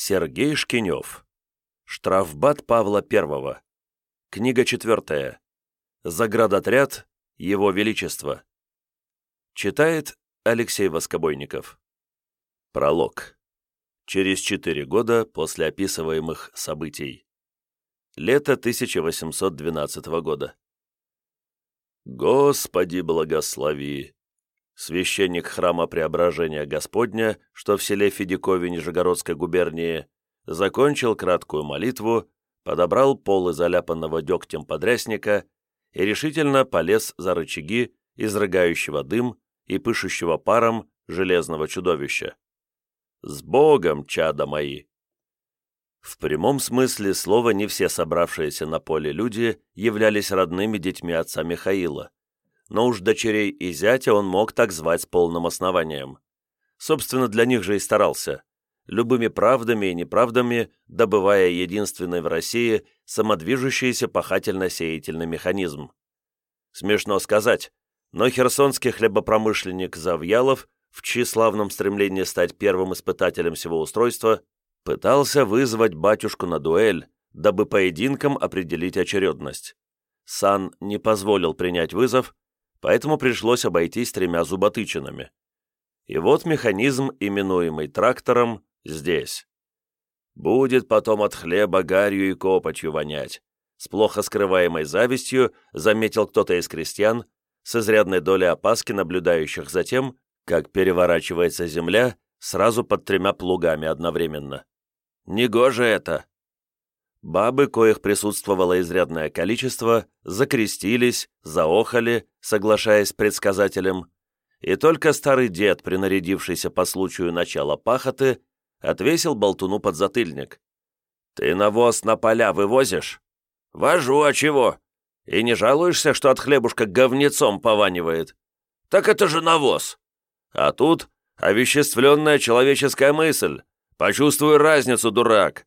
Сергей Шкинев. Штрафбат Павла I. Книга четвертая. Заградотряд Его Величество. Читает Алексей Воскобойников. Пролог. Через четыре года после описываемых событий. Лето 1812 года. Господи благослови! Священник храма Преображения Господня, что в селе Федякове Нижегородской губернии, закончил краткую молитву подобрал полы заляпанного дегтем подрясника и решительно полез за рычаги, изрыгающего дым и пышущего паром железного чудовища. «С Богом, чада мои!» В прямом смысле слова не все собравшиеся на поле люди являлись родными детьми отца Михаила, но уж дочерей и зятя он мог так звать с полным основанием. Собственно, для них же и старался любыми правдами и неправдами добывая единственный в России самодвижущийся пахательно-сеятельный механизм. Смешно сказать, но херсонский хлебопромышленник Завьялов, в тщеславном стремлении стать первым испытателем всего устройства, пытался вызвать батюшку на дуэль, дабы поединком определить очередность. Сан не позволил принять вызов, поэтому пришлось обойтись тремя зуботычинами. И вот механизм, именуемый трактором, здесь. Будет потом от хлеба гарью и копотью вонять. С плохо скрываемой завистью заметил кто-то из крестьян, с изрядной долей опаски, наблюдающих за тем, как переворачивается земля сразу под тремя плугами одновременно. Негоже это! Бабы, коих присутствовало изрядное количество, закрестились, заохали, соглашаясь с предсказателем, и только старый дед, принарядившийся по случаю начала пахоты, отвесил болтуну под затыльник. «Ты навоз на поля вывозишь?» «Вожу, а чего? И не жалуешься, что от хлебушка говнецом пованивает?» «Так это же навоз!» «А тут овеществленная человеческая мысль. Почувствуй разницу, дурак!»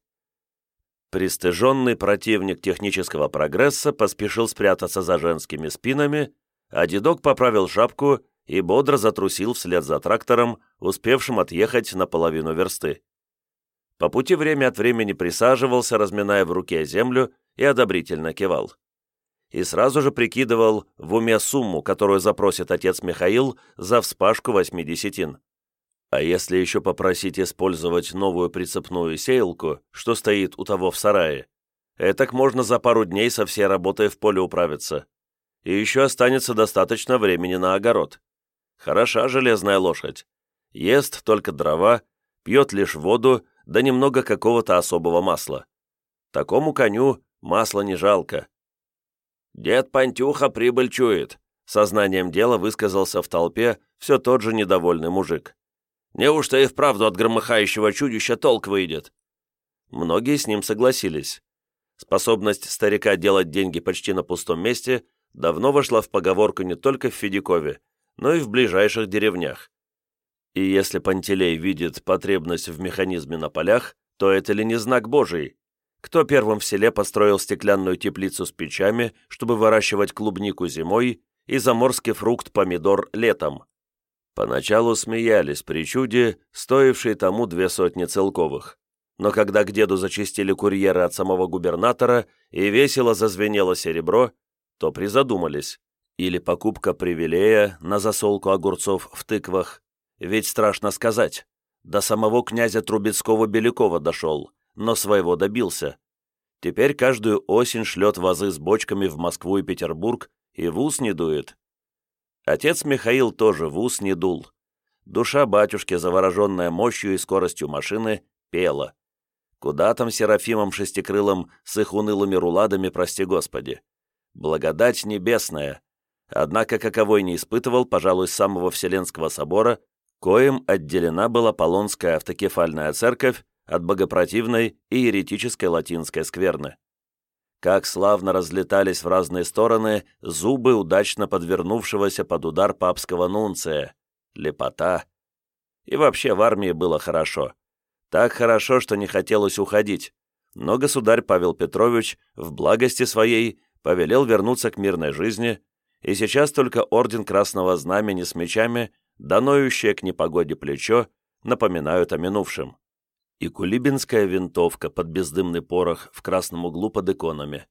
Пристыженный противник технического прогресса поспешил спрятаться за женскими спинами, а дедок поправил шапку и бодро затрусил вслед за трактором, успевшим отъехать на половину версты. По пути время от времени присаживался, разминая в руке землю, и одобрительно кивал. И сразу же прикидывал в уме сумму, которую запросит отец Михаил за вспашку восьми десятин. А если еще попросить использовать новую прицепную сеялку, что стоит у того в сарае, этак можно за пару дней со всей работой в поле управиться. И еще останется достаточно времени на огород. Хороша железная лошадь. Ест только дрова, пьет лишь воду, да немного какого-то особого масла. Такому коню масла не жалко. «Дед Пантюха прибыль чует», — сознанием дела высказался в толпе все тот же недовольный мужик. «Неужто и вправду от громыхающего чудища толк выйдет?» Многие с ним согласились. Способность старика делать деньги почти на пустом месте давно вошла в поговорку не только в Федякове, но и в ближайших деревнях. И если Пантелей видит потребность в механизме на полях, то это ли не знак Божий? Кто первым в селе построил стеклянную теплицу с печами, чтобы выращивать клубнику зимой и заморский фрукт помидор летом? Поначалу смеялись при чуде, стоившей тому две сотни целковых. Но когда к деду зачистили курьеры от самого губернатора и весело зазвенело серебро, то призадумались. Или покупка привилея на засолку огурцов в тыквах. Ведь страшно сказать. До самого князя Трубецкого-Белякова дошел, но своего добился. Теперь каждую осень шлет вазы с бочками в Москву и Петербург и в ус не дует. Отец Михаил тоже в ус не дул. Душа батюшки, завороженная мощью и скоростью машины, пела. Куда там Серафимом Шестикрылым с их унылыми руладами, прости Господи? Благодать небесная, однако каковой не испытывал, пожалуй, самого Вселенского собора, коим отделена была Полонская автокефальная церковь от богопротивной и еретической латинской скверны. Как славно разлетались в разные стороны зубы удачно подвернувшегося под удар папского нунция. Лепота. И вообще в армии было хорошо. Так хорошо, что не хотелось уходить. Но государь Павел Петрович в благости своей повелел вернуться к мирной жизни, и сейчас только орден Красного Знамени с мечами, да к непогоде плечо, напоминают о минувшем. И кулибинская винтовка под бездымный порох в красном углу под иконами.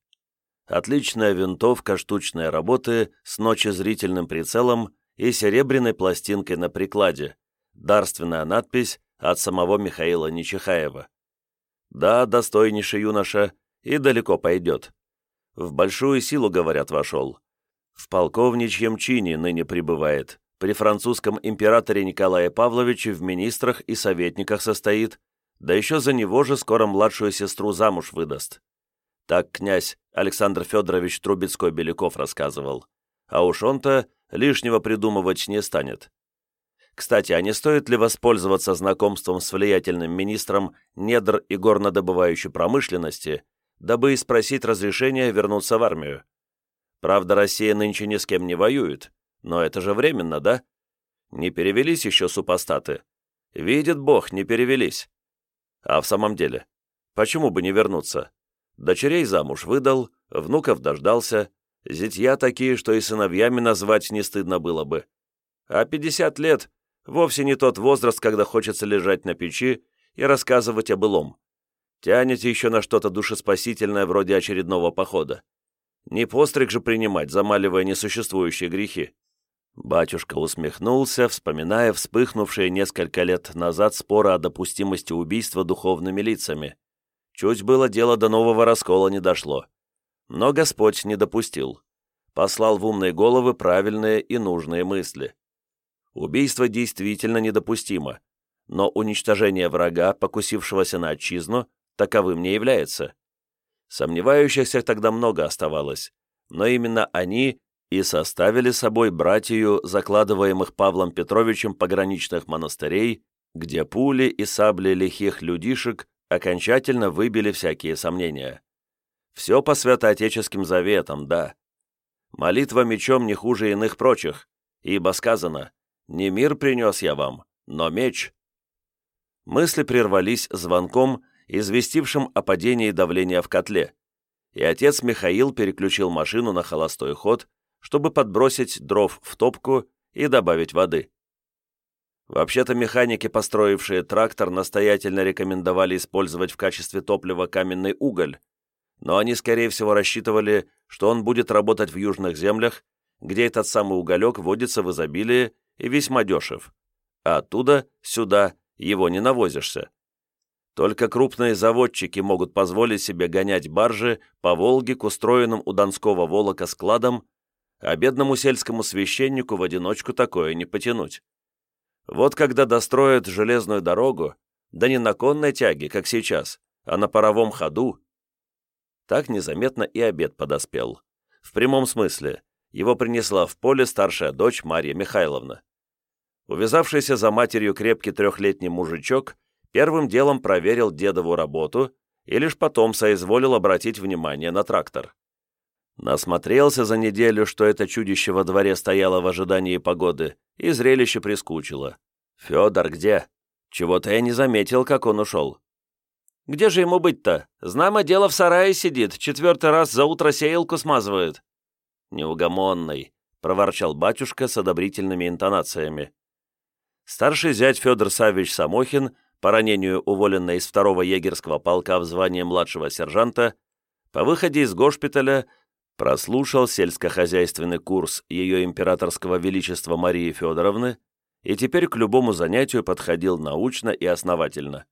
Отличная винтовка штучной работы с ночезрительным прицелом и серебряной пластинкой на прикладе, дарственная надпись от самого Михаила Нечихаева. Да, достойнейший юноша, и далеко пойдет. В большую силу, говорят, вошел. В полковничьем чине ныне пребывает, при французском императоре Николае Павловиче в министрах и советниках состоит, да еще за него же скоро младшую сестру замуж выдаст. Так князь Александр Федорович Трубецкой-Беляков рассказывал. А уж он-то лишнего придумывать не станет. Кстати, а не стоит ли воспользоваться знакомством с влиятельным министром недр и горнодобывающей промышленности, дабы и спросить разрешения вернуться в армию? Правда, Россия нынче ни с кем не воюет, но это же временно, да? Не перевелись еще супостаты. Видит Бог, не перевелись. А в самом деле, почему бы не вернуться? Дочерей замуж выдал, внуков дождался, зятья такие, что и сыновьями назвать не стыдно было бы. А 50 лет — вовсе не тот возраст, когда хочется лежать на печи и рассказывать о былом. Тянете еще на что-то душеспасительное вроде очередного похода. Не постриг же принимать, замаливая несуществующие грехи. Батюшка усмехнулся, вспоминая вспыхнувшие несколько лет назад споры о допустимости убийства духовными лицами. Чуть было дело до нового раскола не дошло. Но Господь не допустил. Послал в умные головы правильные и нужные мысли. Убийство действительно недопустимо, но уничтожение врага, покусившегося на отчизну, таковым не является. Сомневающихся тогда много оставалось, но именно они и составили собой братью закладываемых Павлом Петровичем пограничных монастырей, где пули и сабли лихих людишек окончательно выбили всякие сомнения. Все по святоотеческим заветам, да. Молитва мечом не хуже иных прочих, ибо сказано «Не мир принес я вам, но меч». Мысли прервались звонком, известившим о падении давления в котле, и отец Михаил переключил машину на холостой ход, чтобы подбросить дров в топку и добавить воды. Вообще-то механики, построившие трактор, настоятельно рекомендовали использовать в качестве топлива каменный уголь, но они, скорее всего, рассчитывали, что он будет работать в южных землях, где этот самый уголек водится в изобилии и весьма дешев, а оттуда сюда его не навозишься. Только крупные заводчики могут позволить себе гонять баржи по Волге к устроенным у Донского Волока складам, а бедному сельскому священнику в одиночку такое не потянуть. Вот когда достроят железную дорогу, да не на конной тяге, как сейчас, а на паровом ходу, так незаметно и обед подоспел. В прямом смысле, его принесла в поле старшая дочь Марья Михайловна. Увязавшийся за матерью крепкий трехлетний мужичок первым делом проверил дедову работу и лишь потом соизволил обратить внимание на трактор. Насмотрелся за неделю, что это чудище во дворе стояло в ожидании погоды, и зрелище прискучило. «Федор где? Чего-то я не заметил, как он ушел». «Где же ему быть-то? Знамо дело в сарае сидит, четвертый раз за утро сеялку смазывает». «Неугомонный», — проворчал батюшка с одобрительными интонациями. Старший зять Федор Савич Самохин, по ранению уволенный из второго егерского полка в звании младшего сержанта, по выходе из госпиталя прослушал сельскохозяйственный курс ее императорского величества Марии Федоровны и теперь к любому занятию подходил научно и основательно.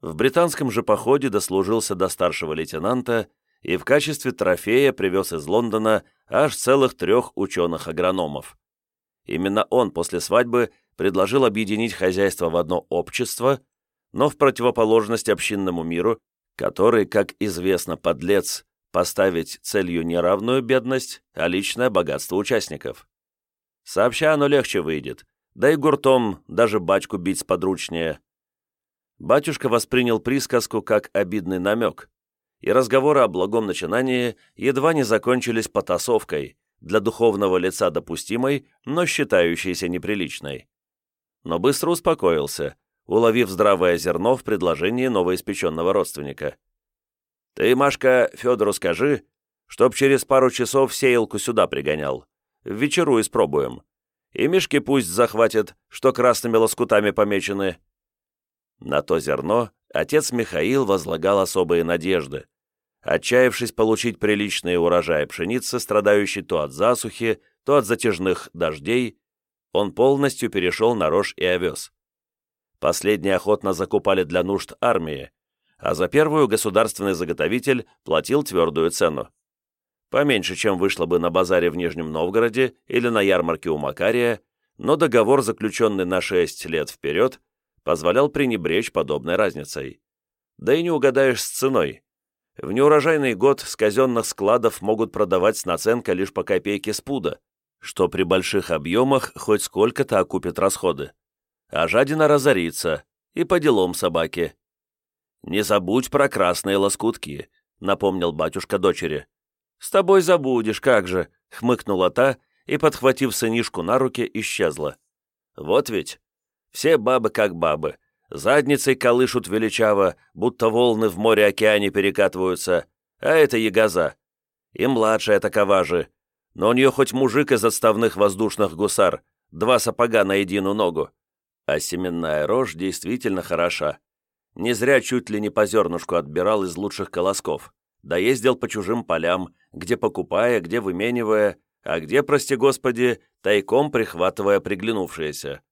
В британском же походе дослужился до старшего лейтенанта и в качестве трофея привез из Лондона аж целых трех ученых-агрономов. Именно он после свадьбы предложил объединить хозяйство в одно общество, но в противоположность общинному миру, который, как известно, подлец, поставить целью не равную бедность, а личное богатство участников. Сообща оно легче выйдет, да и гуртом даже бачку бить сподручнее. Батюшка воспринял присказку как обидный намек, и разговоры о благом начинании едва не закончились потасовкой, для духовного лица допустимой, но считающейся неприличной. Но быстро успокоился, уловив здравое зерно в предложении новоиспеченного родственника. Ты, Машка, Федору скажи, чтоб через пару часов сеялку сюда пригонял. В вечеру испробуем. И мешки пусть захватит, что красными лоскутами помечены». На то зерно отец Михаил возлагал особые надежды. Отчаявшись получить приличный урожай пшеницы, страдающий то от засухи, то от затяжных дождей, он полностью перешел на рожь и овес. Последние охотно закупали для нужд армии, а за первую государственный заготовитель платил твердую цену. Поменьше, чем вышло бы на базаре в Нижнем Новгороде или на ярмарке у Макария, но договор, заключенный на 6 лет вперед, позволял пренебречь подобной разницей. Да и не угадаешь с ценой. В неурожайный год с казенных складов могут продавать с наценкой лишь по копейке с пуда, что при больших объемах хоть сколько-то окупит расходы. А жадина разорится, и по делам собаки. «Не забудь про красные лоскутки», — напомнил батюшка дочери. «С тобой забудешь, как же», — хмыкнула та и, подхватив сынишку на руки, исчезла. «Вот ведь, все бабы как бабы, задницей колышут величаво, будто волны в море-океане перекатываются, а это ягоза. И младшая такова же, но у нее хоть мужик из отставных воздушных гусар, два сапога на единую ногу. А семенная рожь действительно хороша. Не зря чуть ли не по зернышку отбирал из лучших колосков. Да ездил по чужим полям, где покупая, где выменивая, а где, прости господи, тайком прихватывая приглянувшиеся.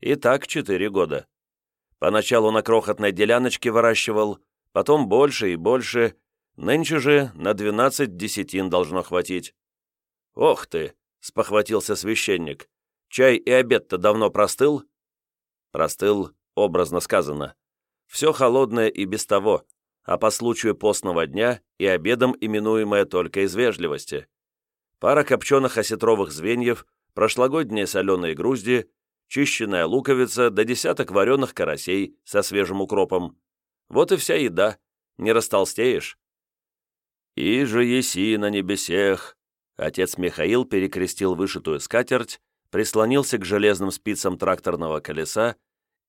И так четыре года. Поначалу на крохотной деляночке выращивал, потом больше и больше, нынче же на двенадцать десятин должно хватить. «Ох ты!» — спохватился священник. «Чай и обед-то давно простыл?» Простыл, образно сказано. Все холодное и без того, а по случаю постного дня и обедом именуемое только из вежливости. Пара копченых осетровых звеньев, прошлогодние соленые грузди, чищенная луковица да десяток вареных карасей со свежим укропом. Вот и вся еда, не растолстеешь. «И же еси на небесех, Отец Михаил перекрестил вышитую скатерть, прислонился к железным спицам тракторного колеса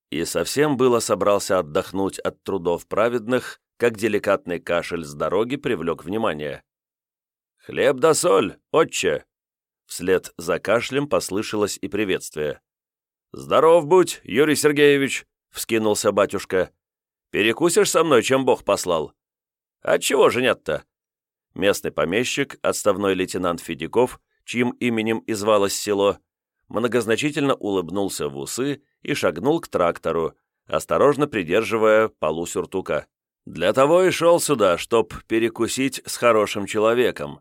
и совсем было собрался отдохнуть от трудов праведных, как деликатный кашель с дороги привлек внимание. «Хлеб да соль, отче!» Вслед за кашлем послышалось и приветствие. «Здоров будь, Юрий Сергеевич!» — вскинулся батюшка. «Перекусишь со мной, чем Бог послал?» «Отчего же нет-то?» Местный помещик, отставной лейтенант Федяков, чьим именем извалось село, многозначительно улыбнулся в усы и шагнул к трактору, осторожно придерживая полу сюртука. «Для того и шел сюда, чтоб перекусить с хорошим человеком».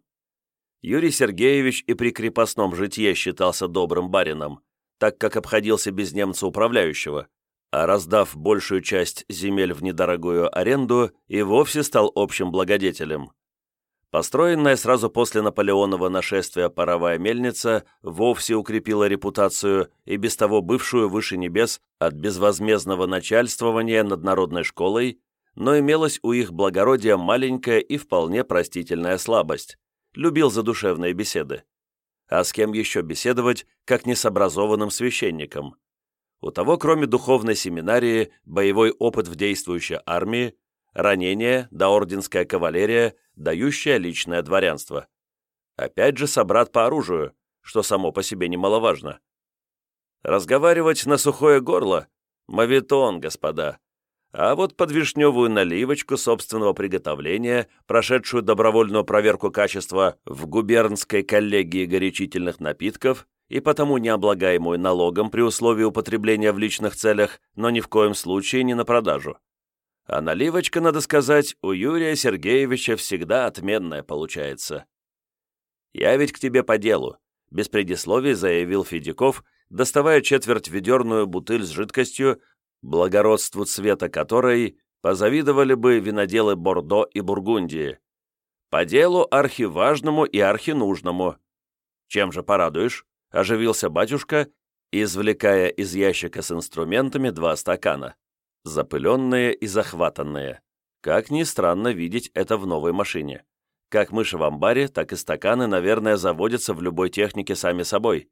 Юрий Сергеевич и при крепостном житье считался добрым барином, так как обходился без немца управляющего, а раздав большую часть земель в недорогую аренду, и вовсе стал общим благодетелем. Построенная сразу после Наполеонова нашествия паровая мельница вовсе укрепила репутацию и без того бывшую выше небес от безвозмездного начальствования над народной школой, но имелась у их благородия маленькая и вполне простительная слабость. Любил задушевные беседы. А с кем еще беседовать, как не с образованным священником? У того, кроме духовной семинарии, боевой опыт в действующей армии, ранение, да орденская кавалерия – дающая личное дворянство. Опять же собрат по оружию, что само по себе немаловажно. Разговаривать на сухое горло – мавитон, господа. А вот под вишневую наливочку собственного приготовления, прошедшую добровольную проверку качества в губернской коллегии горячительных напитков и потому не облагаемую налогом при условии употребления в личных целях, но ни в коем случае не на продажу. А наливочка, надо сказать, у Юрия Сергеевича всегда отменная получается. «Я ведь к тебе по делу», — без предисловий заявил Федяков, доставая четверть ведерную бутыль с жидкостью, благородству цвета которой позавидовали бы виноделы Бордо и Бургундии. «По делу архиважному и архинужному». «Чем же порадуешь?» — оживился батюшка, извлекая из ящика с инструментами два стакана запыленные и захватанные. Как ни странно видеть это в новой машине. Как мыши в амбаре, так и стаканы, наверное, заводятся в любой технике сами собой.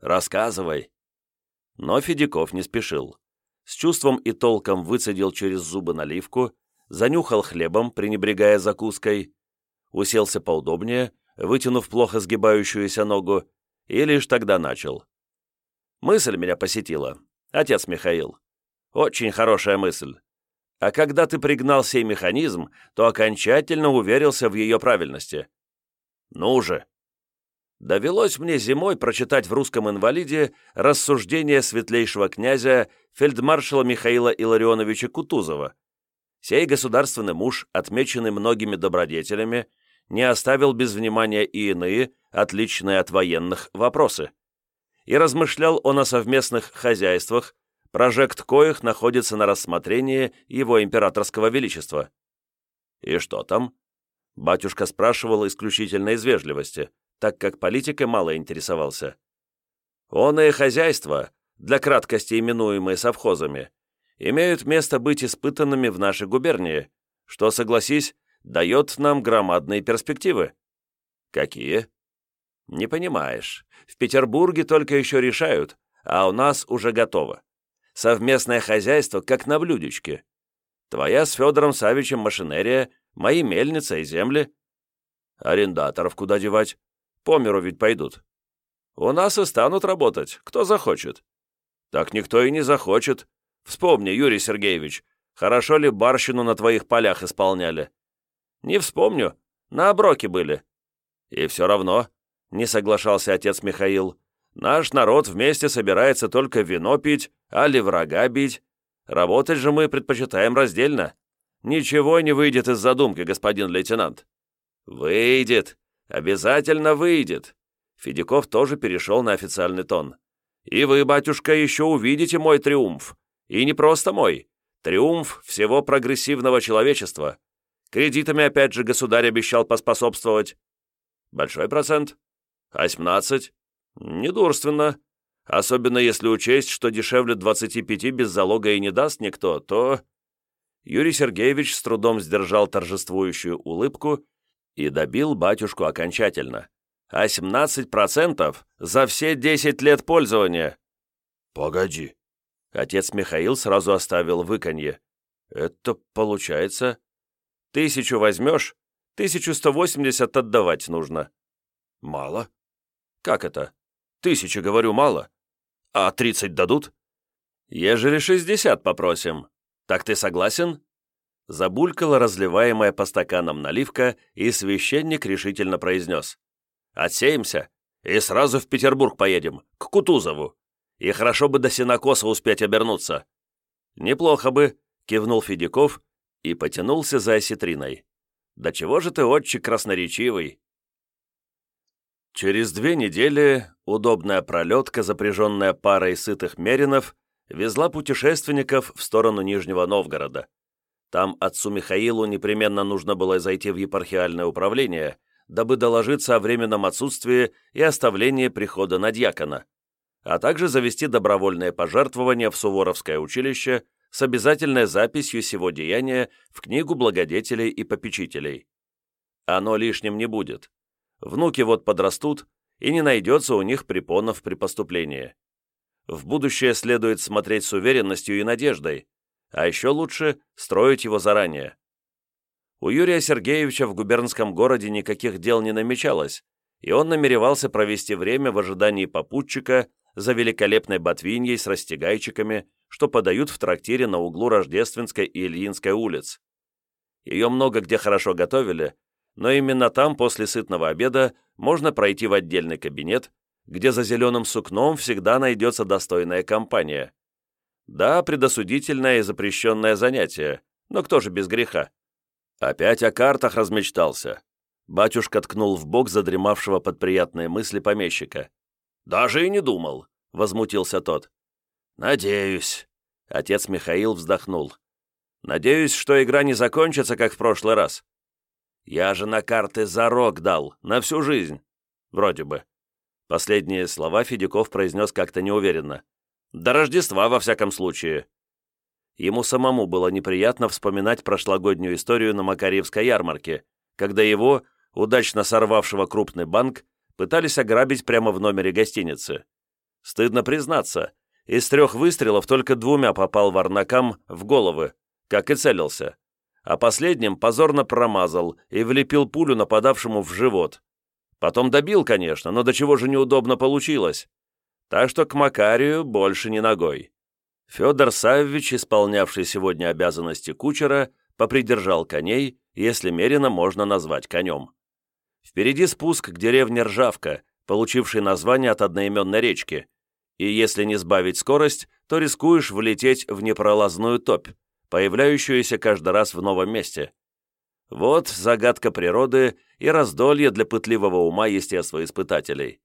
Рассказывай. Но Федяков не спешил. С чувством и толком выцедил через зубы наливку, занюхал хлебом, пренебрегая закуской, уселся поудобнее, вытянув плохо сгибающуюся ногу, и лишь тогда начал. Мысль меня посетила. Отец Михаил. Очень хорошая мысль. А когда ты пригнал сей механизм, то окончательно уверился в ее правильности. Ну же! Довелось мне зимой прочитать в «Русском инвалиде» рассуждения светлейшего князя фельдмаршала Михаила Илларионовича Кутузова. Сей государственный муж, отмеченный многими добродетелями, не оставил без внимания и иные, отличные от военных, вопросы. И размышлял он о совместных хозяйствах, прожект коих находится на рассмотрении его императорского величества. И что там? Батюшка спрашивал исключительно из вежливости, так как политикой мало интересовался. Он и хозяйство, для краткости именуемые совхозами, имеют место быть испытанными в нашей губернии, что, согласись, дает нам громадные перспективы. Какие? Не понимаешь. В Петербурге только еще решают, а у нас уже готово. Совместное хозяйство, как на блюдечке. Твоя с Федором Савичем машинерия, мои мельница и земли. Арендаторов куда девать? По миру ведь пойдут. У нас и станут работать, кто захочет. Так никто и не захочет. Вспомни, Юрий Сергеевич, хорошо ли барщину на твоих полях исполняли? Не вспомню, на оброке были. И все равно, не соглашался отец Михаил, наш народ вместе собирается только вино пить, а ли врага бить. Работать же мы предпочитаем раздельно. Ничего не выйдет из задумки, господин лейтенант. Выйдет, обязательно выйдет. Федяков тоже перешел на официальный тон. И вы, батюшка, еще увидите мой триумф. И не просто мой. Триумф всего прогрессивного человечества. Кредитами опять же государь обещал поспособствовать. Большой процент? Восемнадцать? Недурственно. Особенно если учесть, что дешевле 25 без залога и не даст никто, то... Юрий Сергеевич с трудом сдержал торжествующую улыбку и добил батюшку окончательно. А 17% за все 10 лет пользования. Погоди. Отец Михаил сразу оставил выканье. Это получается Тысячу возьмешь, тысячу сто восемьдесят отдавать нужно». «Мало?» «Как это? Тысячу, говорю, мало. А тридцать дадут?» «Ежели шестьдесят попросим. Так ты согласен?» Забулькала разливаемая по стаканам наливка, и священник решительно произнес. «Отсеемся, и сразу в Петербург поедем, к Кутузову. И хорошо бы до Синокоса успеть обернуться». «Неплохо бы», — кивнул Федяков и потянулся за осетриной. «Да чего же ты, отчик, красноречивый?» Через две недели удобная пролетка, запряженная парой сытых меринов, везла путешественников в сторону Нижнего Новгорода. Там отцу Михаилу непременно нужно было зайти в епархиальное управление, дабы доложиться о временном отсутствии и оставлении прихода на дьякона, а также завести добровольное пожертвование в Суворовское училище с обязательной записью сего деяния в книгу благодетелей и попечителей. Оно лишним не будет. Внуки вот подрастут, и не найдется у них препонов при поступлении. В будущее следует смотреть с уверенностью и надеждой, а еще лучше строить его заранее. У Юрия Сергеевича в губернском городе никаких дел не намечалось, и он намеревался провести время в ожидании попутчика за великолепной ботвиньей с растягайчиками, что подают в трактире на углу Рождественской и Ильинской улиц. Ее много где хорошо готовили, но именно там после сытного обеда можно пройти в отдельный кабинет, где за зеленым сукном всегда найдется достойная компания. Да, предосудительное и запрещенное занятие, но кто же без греха? Опять о картах размечтался. Батюшка ткнул в бок задремавшего под приятные мысли помещика. «Даже и не думал», — возмутился тот. «Надеюсь». Отец Михаил вздохнул. «Надеюсь, что игра не закончится, как в прошлый раз. Я же на карты зарок дал, на всю жизнь. Вроде бы». Последние слова Федяков произнес как-то неуверенно. «До Рождества, во всяком случае». Ему самому было неприятно вспоминать прошлогоднюю историю на Макарьевской ярмарке, когда его, удачно сорвавшего крупный банк, пытались ограбить прямо в номере гостиницы. Стыдно признаться, из трех выстрелов только двумя попал варнакам в головы, как и целился, а последним позорно промазал и влепил пулю нападавшему в живот. Потом добил, конечно, но до чего же неудобно получилось. Так что к Макарию больше не ногой. Федор Саввич, исполнявший сегодня обязанности кучера, попридержал коней, если мерено можно назвать конем. Впереди спуск к деревне Ржавка, получивший название от одноименной речки, и если не сбавить скорость, то рискуешь влететь в непролазную топь, появляющуюся каждый раз в новом месте. Вот загадка природы и раздолье для пытливого ума естествоиспытателей.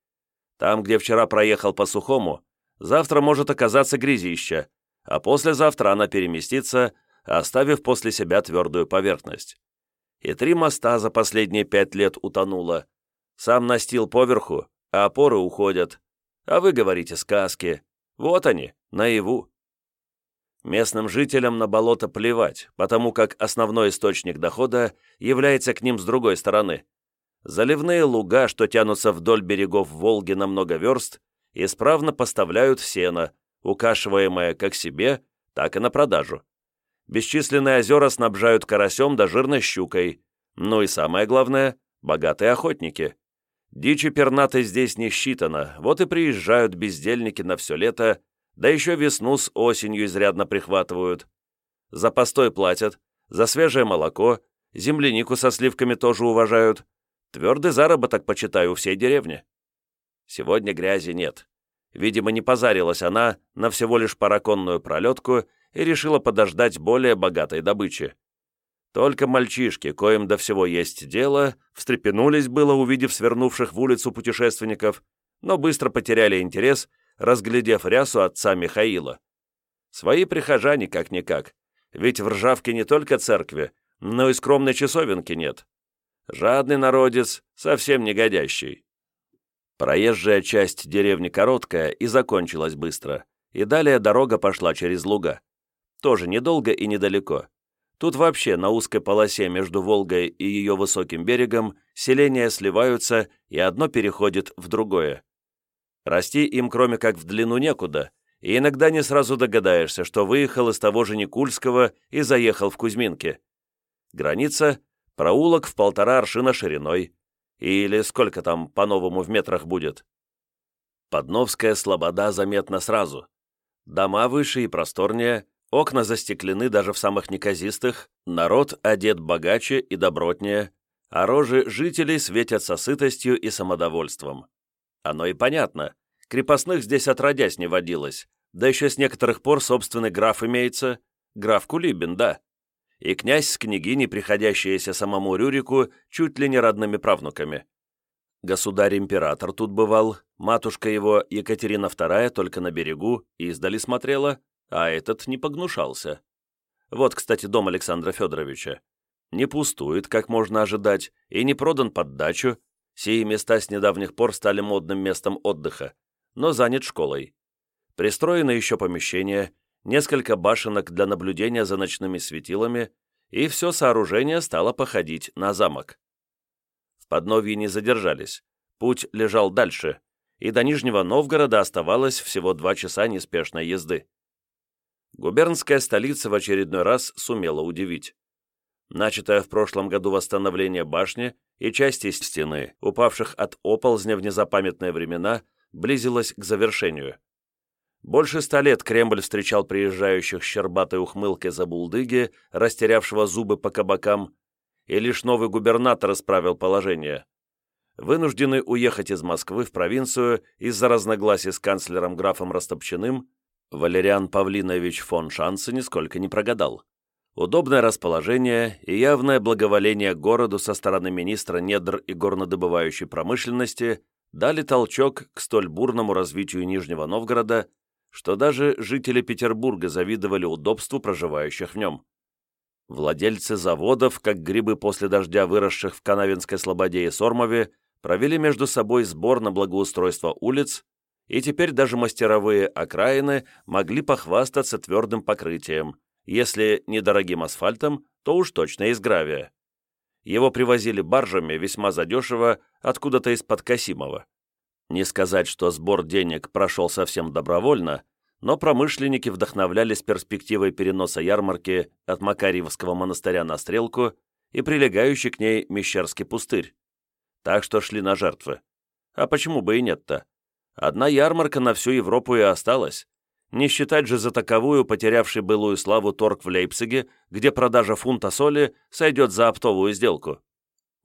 Там, где вчера проехал по сухому, завтра может оказаться грязища, а послезавтра она переместится, оставив после себя твердую поверхность. И три моста за последние пять лет утонуло. Сам настил поверху, а опоры уходят. А вы говорите сказки. Вот они, наяву. Местным жителям на болото плевать, потому как основной источник дохода является к ним с другой стороны. Заливные луга, что тянутся вдоль берегов Волги на много верст, исправно поставляют сено, укашиваемое как себе, так и на продажу. Бесчисленные озера снабжают карасем да жирной щукой. Ну и самое главное – богатые охотники. Дичи пернатой здесь не считано, вот и приезжают бездельники на все лето, да еще весну с осенью изрядно прихватывают. За постой платят, за свежее молоко, землянику со сливками тоже уважают. Твердый заработок, почитаю, у всей деревни. Сегодня грязи нет. Видимо, не позарилась она на всего лишь параконную пролетку и решила подождать более богатой добычи. Только мальчишки, коим до всего есть дело, встрепенулись было, увидев свернувших в улицу путешественников, но быстро потеряли интерес, разглядев рясу отца Михаила. Свои прихожане как-никак, ведь в Ржавке не только церкви, но и скромной часовенки нет. Жадный народец, совсем негодящий. Проезжая часть деревни короткая и закончилась быстро, и далее дорога пошла через луга. Тоже недолго и недалеко. Тут вообще на узкой полосе между Волгой и ее высоким берегом селения сливаются, и одно переходит в другое. Расти им кроме как в длину некуда, и иногда не сразу догадаешься, что выехал из того же Никульского и заехал в Кузьминки. Граница – проулок в полтора аршина шириной, или сколько там по-новому в метрах будет? Подновская слобода заметна сразу. Дома выше и просторнее, окна застеклены даже в самых неказистых, народ одет богаче и добротнее, а рожи жителей светятся сытостью и самодовольством. Оно и понятно. Крепостных здесь отродясь не водилось, да еще с некоторых пор собственный граф имеется, граф Кулибин, да и князь с княгиней, приходящиеся самому Рюрику, чуть ли не родными правнуками. Государь-император тут бывал, матушка его, Екатерина II, только на берегу, издали смотрела, а этот не погнушался. Вот, кстати, дом Александра Федоровича. Не пустует, как можно ожидать, и не продан под дачу. Сие места с недавних пор стали модным местом отдыха, но занят школой. Пристроено еще помещение, несколько башенок для наблюдения за ночными светилами, и все сооружение стало походить на замок. В Подновье не задержались, путь лежал дальше, и до Нижнего Новгорода оставалось всего два часа неспешной езды. Губернская столица в очередной раз сумела удивить. Начатое в прошлом году восстановление башни и части стены, упавших от оползня в незапамятные времена, близилось к завершению. Больше ста лет Кремль встречал приезжающих с щербатой ухмылкой за булдыги, растерявшего зубы по кабакам, и лишь новый губернатор исправил положение. Вынужденный уехать из Москвы в провинцию из-за разногласий с канцлером графом Растопчиным, Валериан Павлинович фон Шанце нисколько не прогадал. Удобное расположение и явное благоволение городу со стороны министра недр и горнодобывающей промышленности дали толчок к столь бурному развитию Нижнего Новгорода что даже жители Петербурга завидовали удобству проживающих в нем. Владельцы заводов, как грибы после дождя, выросших в Канавинской Слободе и Сормове, провели между собой сбор на благоустройство улиц, и теперь даже мастеровые окраины могли похвастаться твердым покрытием, если недорогим асфальтом, то уж точно из гравия. Его привозили баржами весьма задешево откуда-то из-под Касимова. Не сказать, что сбор денег прошел совсем добровольно, но промышленники вдохновлялись перспективой переноса ярмарки от Макарьевского монастыря на Стрелку и прилегающий к ней Мещерский пустырь. Так что шли на жертвы. А почему бы и нет-то? Одна ярмарка на всю Европу и осталась. Не считать же за таковую потерявший былую славу торг в Лейпциге, где продажа фунта соли сойдет за оптовую сделку.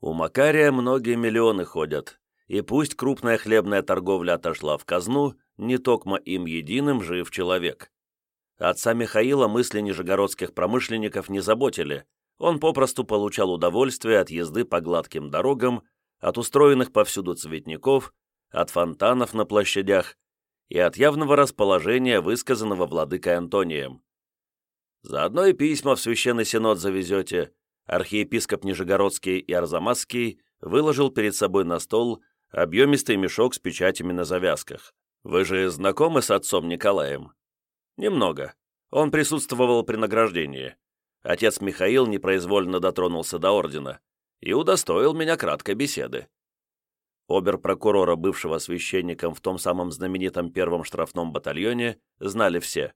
У Макария многие миллионы ходят, и пусть крупная хлебная торговля отошла в казну, не токмо им единым жив человек. Отца Михаила мысли нижегородских промышленников не заботили, он попросту получал удовольствие от езды по гладким дорогам, от устроенных повсюду цветников, от фонтанов на площадях и от явного расположения, высказанного владыкой Антонием. Заодно и письма в Священный Синод завезете. Архиепископ Нижегородский и Арзамасский выложил перед собой на стол объемистый мешок с печатями на завязках. Вы же знакомы с отцом Николаем? Немного. Он присутствовал при награждении. Отец Михаил непроизвольно дотронулся до ордена и удостоил меня краткой беседы. Обер-прокурора, бывшего священником в том самом знаменитом первом штрафном батальоне, знали все.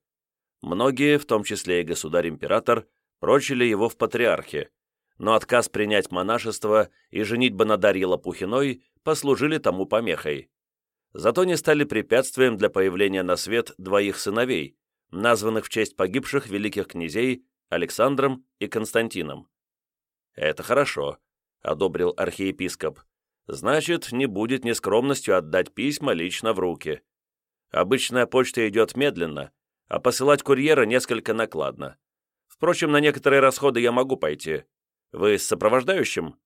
Многие, в том числе и государь-император, прочили его в патриархе, но отказ принять монашество и женитьба на Дарье Лопухиной послужили тому помехой. Зато не стали препятствием для появления на свет двоих сыновей, названных в честь погибших великих князей Александром и Константином. «Это хорошо», — одобрил архиепископ. Значит, не будет нескромностью отдать письма лично в руки. Обычная почта идет медленно, а посылать курьера несколько накладно. Впрочем, на некоторые расходы я могу пойти. Вы с сопровождающим?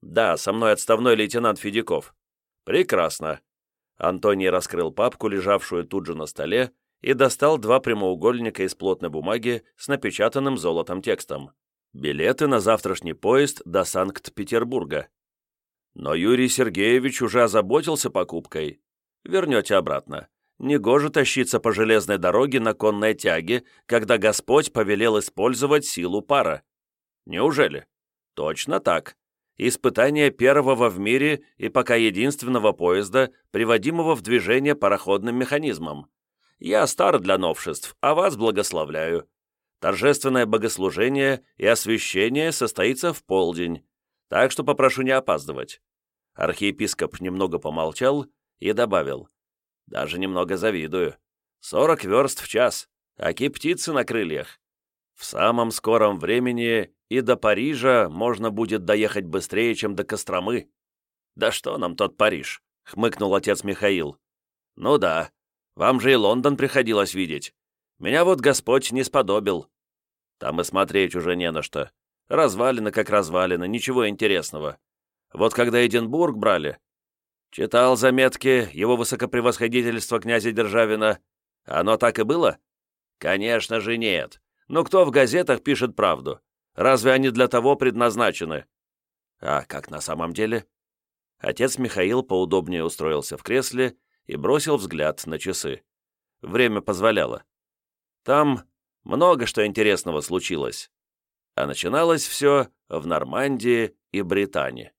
Да, со мной отставной лейтенант Федяков. Прекрасно. Антоний раскрыл папку, лежавшую тут же на столе, и достал два прямоугольника из плотной бумаги с напечатанным золотом текстом. Билеты на завтрашний поезд до Санкт-Петербурга. Но Юрий Сергеевич уже озаботился покупкой. Вернете обратно. Негоже тащиться по железной дороге на конной тяге, когда Господь повелел использовать силу пара. Неужели? Точно так. Испытание первого в мире и пока единственного поезда, приводимого в движение пароходным механизмом. Я стар для новшеств, а вас благословляю. Торжественное богослужение и освящение состоится в полдень, так что попрошу не опаздывать». Архиепископ немного помолчал и добавил. «Даже немного завидую. Сорок верст в час, аки птицы на крыльях. В самом скором времени и до Парижа можно будет доехать быстрее, чем до Костромы». «Да что нам тот Париж?» — хмыкнул отец Михаил. «Ну да, вам же и Лондон приходилось видеть. Меня вот Господь не сподобил. Там и смотреть уже не на что. Развалины как развалины, ничего интересного. Вот когда Эдинбург брали... Читал заметки его высокопревосходительства князя Державина. Оно так и было? Конечно же нет. Но кто в газетах пишет правду? Разве они для того предназначены? А как на самом деле? Отец Михаил поудобнее устроился в кресле и бросил взгляд на часы. Время позволяло. Там много что интересного случилось а начиналось все в Нормандии и Британии.